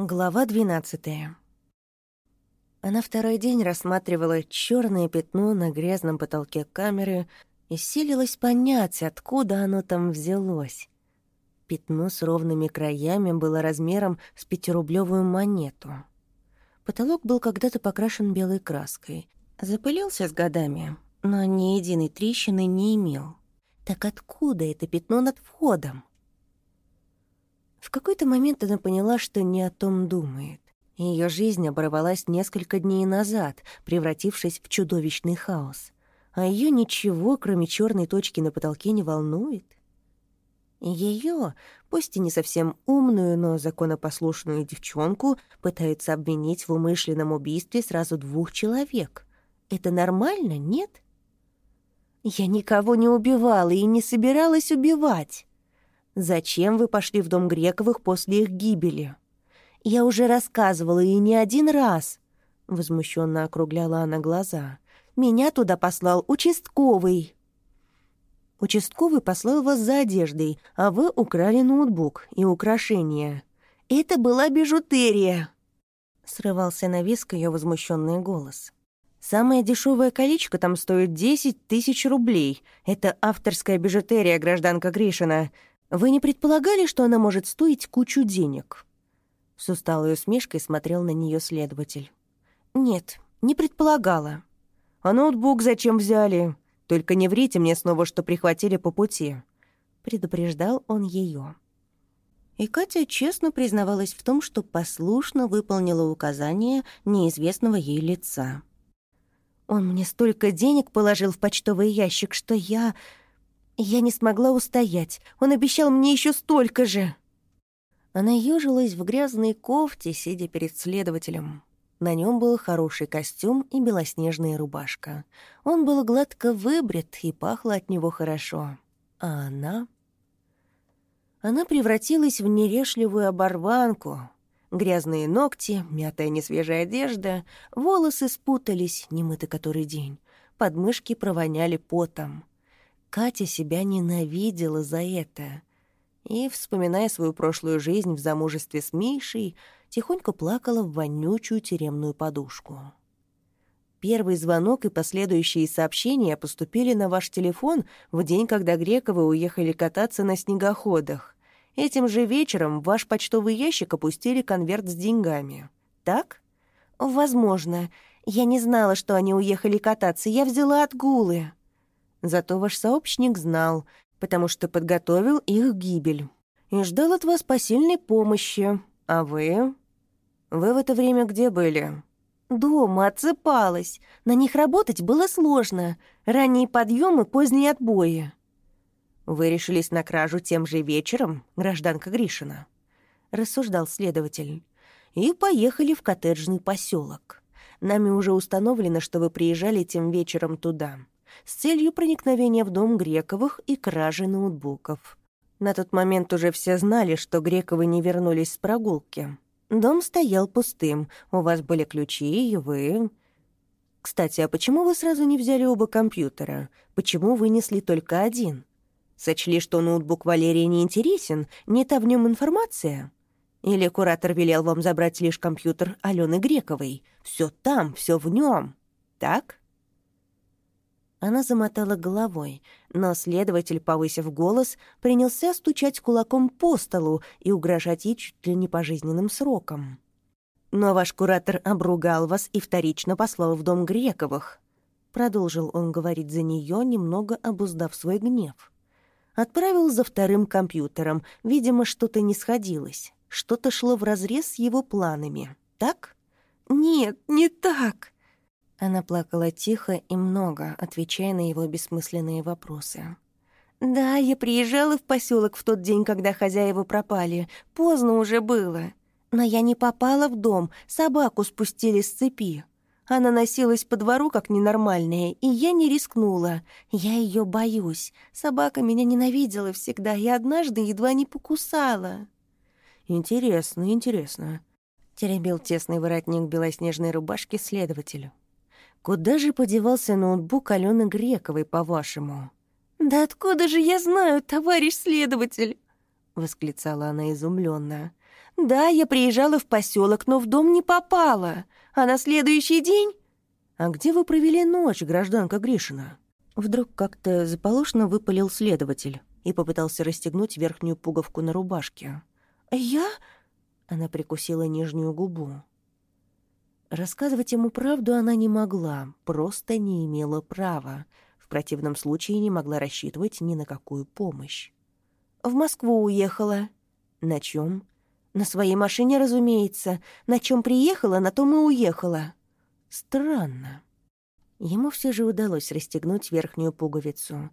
Глава двенадцатая. Она второй день рассматривала черное пятно на грязном потолке камеры и силилась понять, откуда оно там взялось. Пятно с ровными краями было размером с пятирублевую монету. Потолок был когда-то покрашен белой краской. Запылился с годами, но ни единой трещины не имел. Так откуда это пятно над входом? В какой-то момент она поняла, что не о том думает. Ее жизнь оборвалась несколько дней назад, превратившись в чудовищный хаос. А ее ничего, кроме черной точки на потолке, не волнует. Ее, пусть и не совсем умную, но законопослушную девчонку, пытаются обвинить в умышленном убийстве сразу двух человек. Это нормально, нет? Я никого не убивала и не собиралась убивать. Зачем вы пошли в дом Грековых после их гибели? Я уже рассказывала и не один раз. Возмущенно округляла она глаза. Меня туда послал участковый. Участковый послал вас за одеждой, а вы украли ноутбук и украшения. Это была бижутерия. Срывался на виск ее возмущенный голос. Самое дешевое колечко там стоит 10 тысяч рублей. Это авторская бижутерия, гражданка Гришина. Вы не предполагали, что она может стоить кучу денег?» С усталой усмешкой смотрел на нее следователь. «Нет, не предполагала». «А ноутбук зачем взяли? Только не врите мне снова, что прихватили по пути», — предупреждал он ее. И Катя честно признавалась в том, что послушно выполнила указания неизвестного ей лица. «Он мне столько денег положил в почтовый ящик, что я я не смогла устоять. Он обещал мне еще столько же. Она ёжилась в грязной кофте, сидя перед следователем. На нем был хороший костюм и белоснежная рубашка. Он был гладко выбрит и пахло от него хорошо. А она... Она превратилась в нерешливую оборванку. Грязные ногти, мятая несвежая одежда, волосы спутались, немыты который день. Подмышки провоняли потом. Катя себя ненавидела за это. И, вспоминая свою прошлую жизнь в замужестве с Мишей, тихонько плакала в вонючую тюремную подушку. Первый звонок и последующие сообщения поступили на ваш телефон в день, когда Грековы уехали кататься на снегоходах. Этим же вечером в ваш почтовый ящик опустили конверт с деньгами. Так? Возможно. Я не знала, что они уехали кататься. Я взяла отгулы. Зато ваш сообщник знал, потому что подготовил их гибель. И ждал от вас посильной помощи. А вы? Вы в это время где были? Дома отсыпалась. На них работать было сложно. Ранние подъемы, поздние отбои. Вы решились на кражу тем же вечером, гражданка Гришина? Рассуждал следователь. И поехали в коттеджный поселок. Нами уже установлено, что вы приезжали тем вечером туда с целью проникновения в дом Грековых и кражи ноутбуков. На тот момент уже все знали, что Грековы не вернулись с прогулки. Дом стоял пустым, у вас были ключи, и вы... Кстати, а почему вы сразу не взяли оба компьютера? Почему вынесли только один? Сочли, что ноутбук Валерии не интересен, не та в нем информация? Или куратор велел вам забрать лишь компьютер Алены Грековой? Все там, все в нем. Так? Она замотала головой, но следователь, повысив голос, принялся стучать кулаком по столу и угрожать ей чуть ли не пожизненным сроком. «Но ваш куратор обругал вас и вторично послал в дом Грековых», продолжил он говорить за нее, немного обуздав свой гнев. Отправил за вторым компьютером, видимо, что-то не сходилось, что-то шло вразрез с его планами. Так? «Нет, не так!» Она плакала тихо и много, отвечая на его бессмысленные вопросы. «Да, я приезжала в поселок в тот день, когда хозяева пропали. Поздно уже было. Но я не попала в дом, собаку спустили с цепи. Она носилась по двору как ненормальная, и я не рискнула. Я ее боюсь. Собака меня ненавидела всегда и однажды едва не покусала». «Интересно, интересно», — теребил тесный воротник белоснежной рубашки следователю. Куда же подевался ноутбук Алены Грековой, по-вашему? «Да откуда же я знаю, товарищ следователь?» — восклицала она изумленно. Да, я приезжала в поселок, но в дом не попала. А на следующий день... А где вы провели ночь, гражданка Гришина? Вдруг как-то заполошно выпалил следователь и попытался расстегнуть верхнюю пуговку на рубашке. «Я?» Она прикусила нижнюю губу. Рассказывать ему правду она не могла, просто не имела права. В противном случае не могла рассчитывать ни на какую помощь. «В Москву уехала». «На чем? «На своей машине, разумеется. На чем приехала, на том и уехала». «Странно». Ему все же удалось расстегнуть верхнюю пуговицу,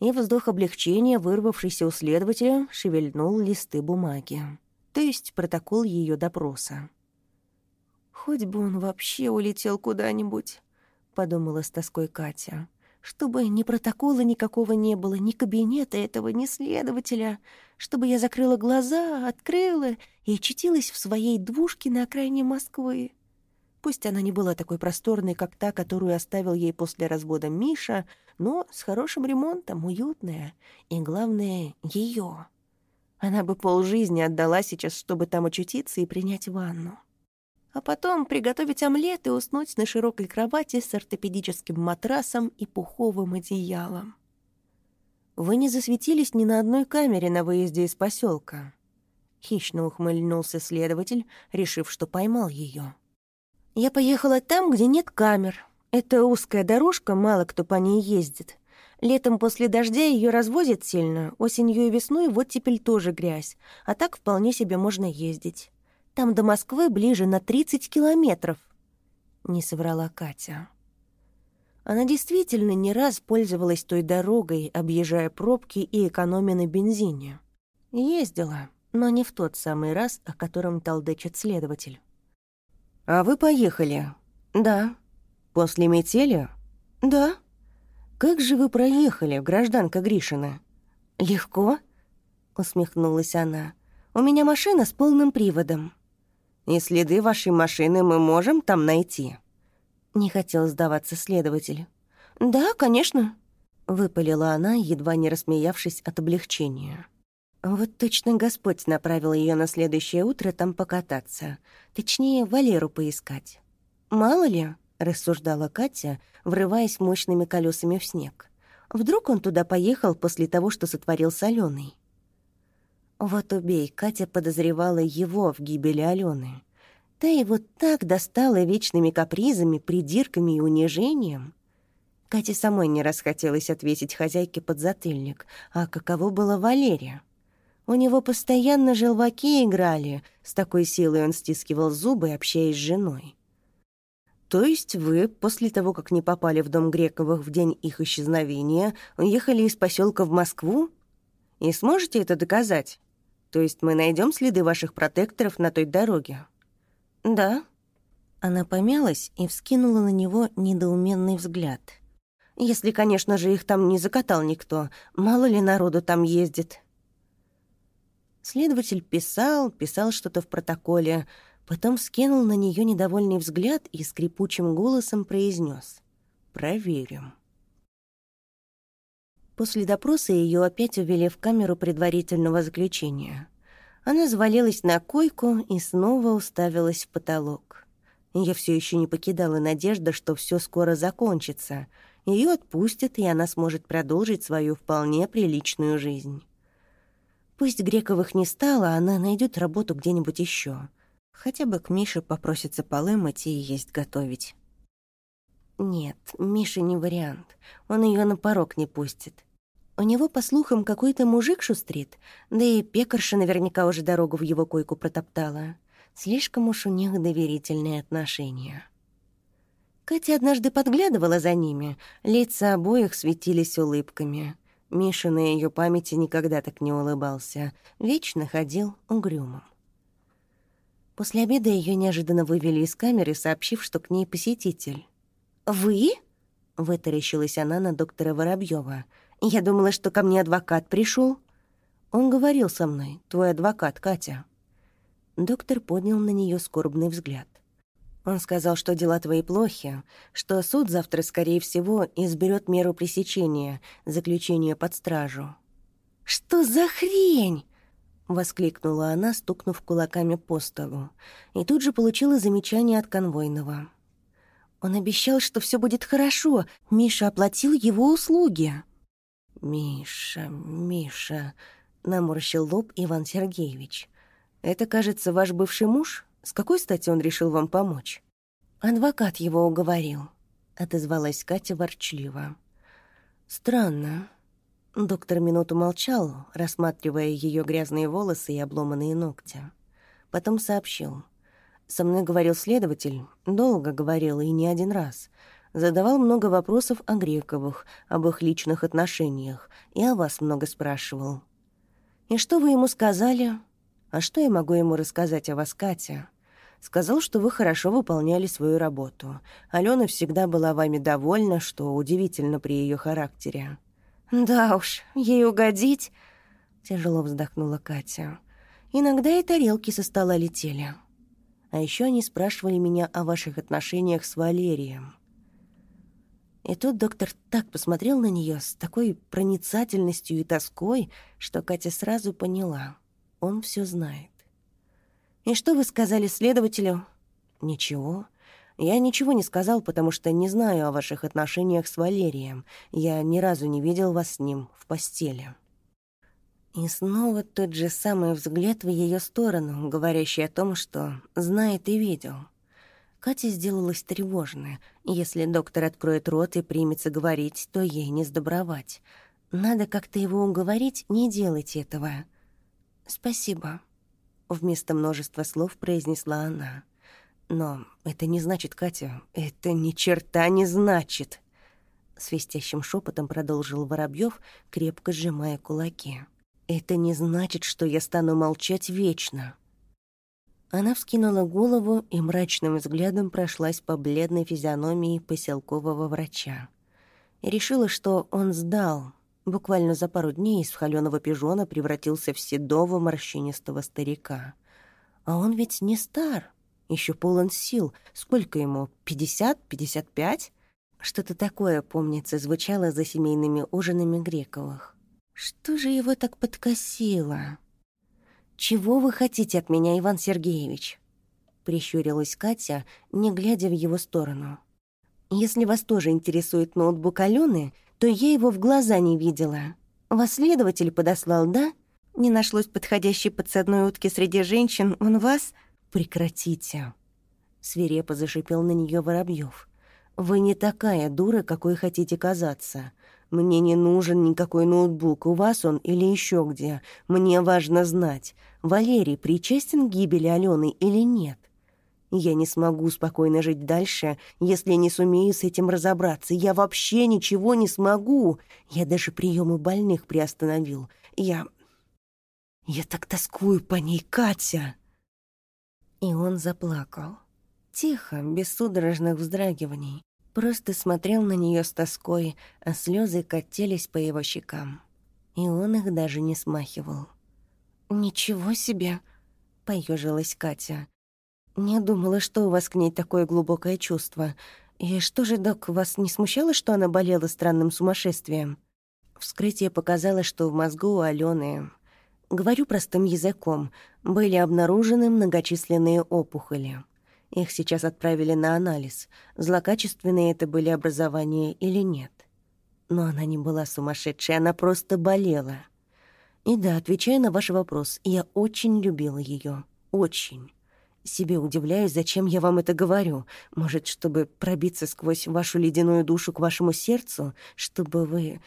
и вздох облегчения, вырвавшийся у следователя, шевельнул листы бумаги, то есть протокол ее допроса. «Хоть бы он вообще улетел куда-нибудь», — подумала с тоской Катя. «Чтобы ни протокола никакого не было, ни кабинета этого, ни следователя. Чтобы я закрыла глаза, открыла и очутилась в своей двушке на окраине Москвы. Пусть она не была такой просторной, как та, которую оставил ей после развода Миша, но с хорошим ремонтом, уютная. И, главное, ее. Она бы полжизни отдала сейчас, чтобы там очутиться и принять ванну. А потом приготовить омлет и уснуть на широкой кровати с ортопедическим матрасом и пуховым одеялом. «Вы не засветились ни на одной камере на выезде из поселка. Хищно ухмыльнулся следователь, решив, что поймал ее. Я поехала там, где нет камер. Это узкая дорожка, мало кто по ней ездит. Летом после дождя ее развозят сильно, осенью и весной вот теперь тоже грязь, а так вполне себе можно ездить. Там до Москвы ближе на 30 километров. Не соврала Катя. Она действительно не раз пользовалась той дорогой, объезжая пробки и экономя на бензине. Ездила, но не в тот самый раз, о котором толдычит следователь. «А вы поехали?» «Да». «После метели?» «Да». «Как же вы проехали, гражданка Гришина?» «Легко», — усмехнулась она. «У меня машина с полным приводом». «И следы вашей машины мы можем там найти?» Не хотел сдаваться следователь. «Да, конечно», — выпалила она, едва не рассмеявшись от облегчения. Вот точно Господь направил ее на следующее утро там покататься. Точнее, Валеру поискать. «Мало ли», — рассуждала Катя, врываясь мощными колесами в снег. «Вдруг он туда поехал после того, что сотворил с Аленой?» Вот убей, Катя подозревала его в гибели Алены. Та его так достала вечными капризами, придирками и унижением. Кате самой не раз хотелось ответить хозяйке под затыльник, а каково было Валерия? У него постоянно желваки играли, с такой силой он стискивал зубы, общаясь с женой. То есть вы, после того, как не попали в дом Грековых в день их исчезновения, уехали из поселка в Москву? И сможете это доказать? То есть мы найдем следы ваших протекторов на той дороге? Да. Она помялась и вскинула на него недоуменный взгляд. Если, конечно же, их там не закатал никто, мало ли народу там ездит. Следователь писал, писал что-то в протоколе, потом скинул на нее недовольный взгляд и скрипучим голосом произнес: «Проверим». После допроса ее опять увели в камеру предварительного заключения. Она завалилась на койку и снова уставилась в потолок. Ее все еще не покидала надежда, что все скоро закончится. Ее отпустят, и она сможет продолжить свою вполне приличную жизнь. Пусть Грековых не стало, она найдет работу где-нибудь еще. Хотя бы к Мише попросится полы мыть и есть готовить. Нет, Миша не вариант. Он ее на порог не пустит. У него, по слухам, какой-то мужик шустрит, да и пекарша наверняка уже дорогу в его койку протоптала. Слишком уж у них доверительные отношения. Катя однажды подглядывала за ними, лица обоих светились улыбками. Миша на ее памяти никогда так не улыбался, вечно ходил угрюмым. После обеда ее неожиданно вывели из камеры, сообщив, что к ней посетитель. «Вы?» — вытаращилась она на доктора Воробьева. «Я думала, что ко мне адвокат пришел. «Он говорил со мной, твой адвокат, Катя». Доктор поднял на нее скорбный взгляд. Он сказал, что дела твои плохи, что суд завтра, скорее всего, изберет меру пресечения, заключение под стражу. «Что за хрень?» — воскликнула она, стукнув кулаками по столу, и тут же получила замечание от конвойного. «Он обещал, что все будет хорошо. Миша оплатил его услуги». «Миша, Миша», — наморщил лоб Иван Сергеевич. «Это, кажется, ваш бывший муж? С какой стати он решил вам помочь?» «Адвокат его уговорил», — отозвалась Катя ворчливо. «Странно». Доктор минуту молчал, рассматривая ее грязные волосы и обломанные ногти. Потом сообщил. «Со мной говорил следователь, долго говорил и не один раз. Задавал много вопросов о Грековых, об их личных отношениях, и о вас много спрашивал. И что вы ему сказали? А что я могу ему рассказать о вас, Катя? Сказал, что вы хорошо выполняли свою работу. Алена всегда была вами довольна, что удивительно при ее характере. «Да уж, ей угодить...» — тяжело вздохнула Катя. «Иногда и тарелки со стола летели. А еще они спрашивали меня о ваших отношениях с Валерием». И тут доктор так посмотрел на нее с такой проницательностью и тоской, что Катя сразу поняла. Он все знает. «И что вы сказали следователю?» «Ничего. Я ничего не сказал, потому что не знаю о ваших отношениях с Валерием. Я ни разу не видел вас с ним в постели». И снова тот же самый взгляд в ее сторону, говорящий о том, что знает и видел. Катя сделалась тревожная. Если доктор откроет рот и примется говорить, то ей не сдобровать. Надо как-то его уговорить, не делать этого. «Спасибо», — вместо множества слов произнесла она. «Но это не значит, Катя, это ни черта не значит!» Свистящим шепотом продолжил Воробьев, крепко сжимая кулаки. «Это не значит, что я стану молчать вечно. Она вскинула голову и мрачным взглядом прошлась по бледной физиономии поселкового врача. И решила, что он сдал. Буквально за пару дней из холёного пижона превратился в седого морщинистого старика. А он ведь не стар, еще полон сил. Сколько ему, пятьдесят, пятьдесят пять? Что-то такое, помнится, звучало за семейными ужинами Грековых. Что же его так подкосило? «Чего вы хотите от меня, Иван Сергеевич?» Прищурилась Катя, не глядя в его сторону. «Если вас тоже интересует ноутбук Алены, то я его в глаза не видела. Вас следователь подослал, да? Не нашлось подходящей подсадной утки среди женщин, он вас...» «Прекратите!» Свирепо зашипел на нее Воробьев. «Вы не такая дура, какой хотите казаться. Мне не нужен никакой ноутбук, у вас он или еще где. Мне важно знать, Валерий причастен к гибели Алены или нет. Я не смогу спокойно жить дальше, если не сумею с этим разобраться. Я вообще ничего не смогу. Я даже приемы больных приостановил. Я... Я так тоскую по ней, Катя!» И он заплакал. Тихо, без судорожных вздрагиваний. Просто смотрел на нее с тоской, а слезы катились по его щекам. И он их даже не смахивал. «Ничего себе!» — поежилась Катя. «Не думала, что у вас к ней такое глубокое чувство. И что же, док, вас не смущало, что она болела странным сумасшествием?» Вскрытие показало, что в мозгу у Алены, говорю простым языком, были обнаружены многочисленные опухоли. Их сейчас отправили на анализ, злокачественные это были образования или нет. Но она не была сумасшедшей, она просто болела. И да, отвечая на ваш вопрос, я очень любила ее, Очень. Себе удивляюсь, зачем я вам это говорю. Может, чтобы пробиться сквозь вашу ледяную душу к вашему сердцу, чтобы вы...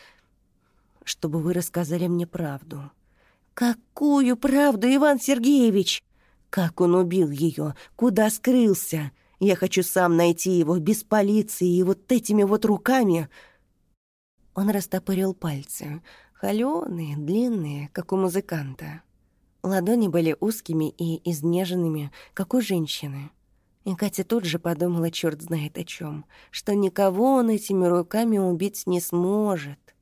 чтобы вы рассказали мне правду. Какую правду, Иван Сергеевич? Как он убил ее? Куда скрылся? Я хочу сам найти его, без полиции, и вот этими вот руками...» Он растопырил пальцы, холёные, длинные, как у музыканта. Ладони были узкими и изнеженными, как у женщины. И Катя тут же подумала, черт знает о чем, что никого он этими руками убить не сможет.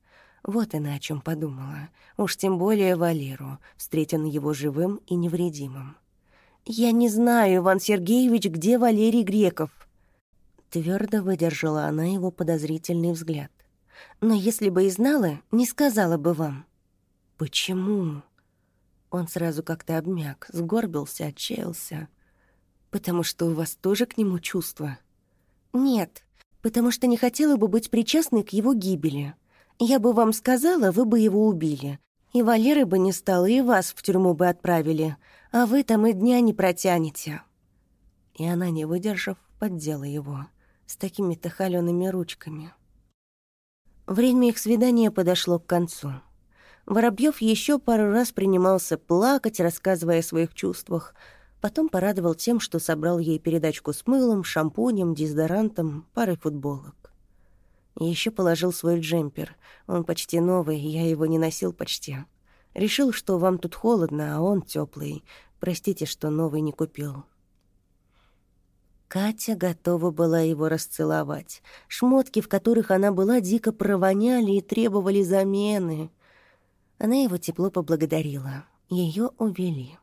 Вот она о чем подумала. Уж тем более Валеру, встретен его живым и невредимым. «Я не знаю, Иван Сергеевич, где Валерий Греков?» Твердо выдержала она его подозрительный взгляд. «Но если бы и знала, не сказала бы вам». «Почему?» Он сразу как-то обмяк, сгорбился, отчаялся. «Потому что у вас тоже к нему чувства?» «Нет, потому что не хотела бы быть причастной к его гибели. Я бы вам сказала, вы бы его убили. И Валеры бы не стало, и вас в тюрьму бы отправили. А вы там и дня не протянете». И она, не выдержав, поддела его с такими-то холёными ручками. Время их свидания подошло к концу. Воробьев еще пару раз принимался плакать, рассказывая о своих чувствах. Потом порадовал тем, что собрал ей передачку с мылом, шампунем, дезодорантом, парой футболок. Еще положил свой джемпер. Он почти новый, я его не носил почти. Решил, что вам тут холодно, а он теплый. Простите, что новый не купил. Катя готова была его расцеловать. Шмотки, в которых она была, дико провоняли и требовали замены. Она его тепло поблагодарила. Ее увели.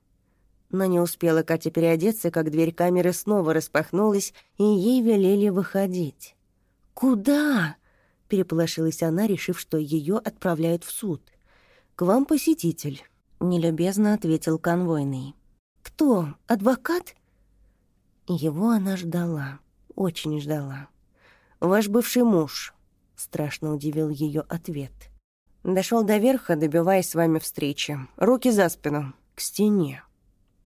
Но не успела Катя переодеться, как дверь камеры снова распахнулась, и ей велели выходить. «Куда?» — переполошилась она, решив, что ее отправляют в суд. «К вам посетитель», — нелюбезно ответил конвойный. «Кто? Адвокат?» Его она ждала, очень ждала. «Ваш бывший муж», — страшно удивил ее ответ. Дошел до верха, добиваясь с вами встречи. Руки за спину, к стене.